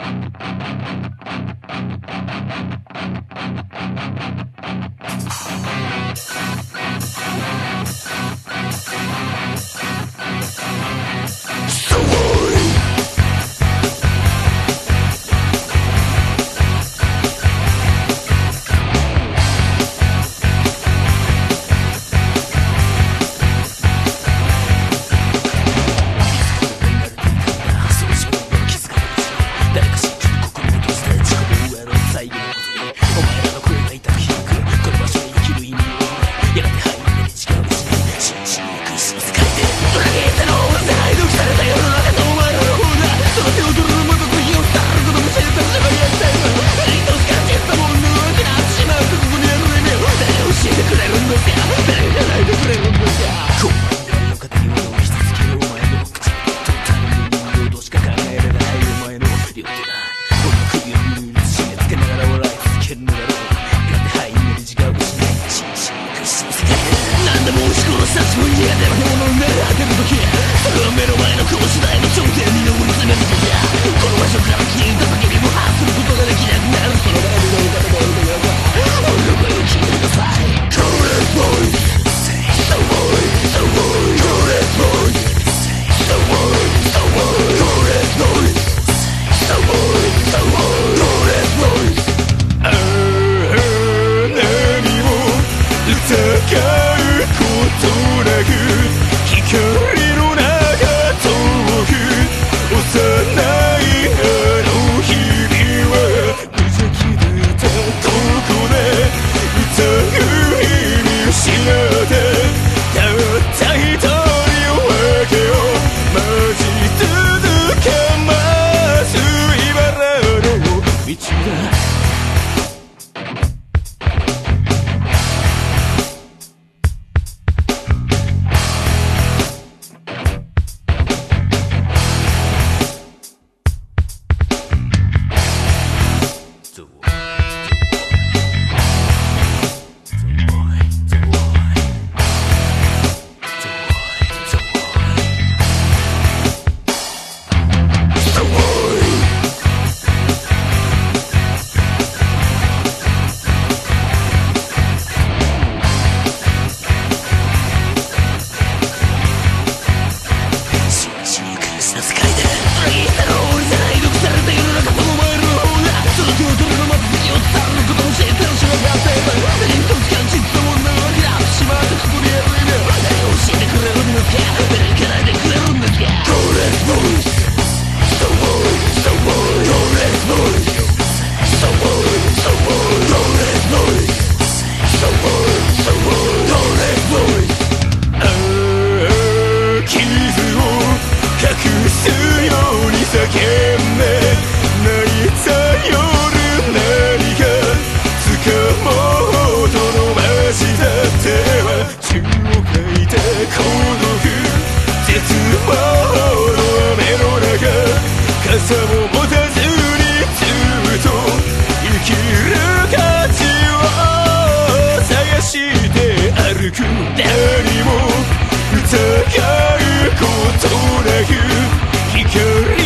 Música 孤独絶望の雨の中傘を持たずにずっと生きる価値を探して歩く誰も疑うことなく光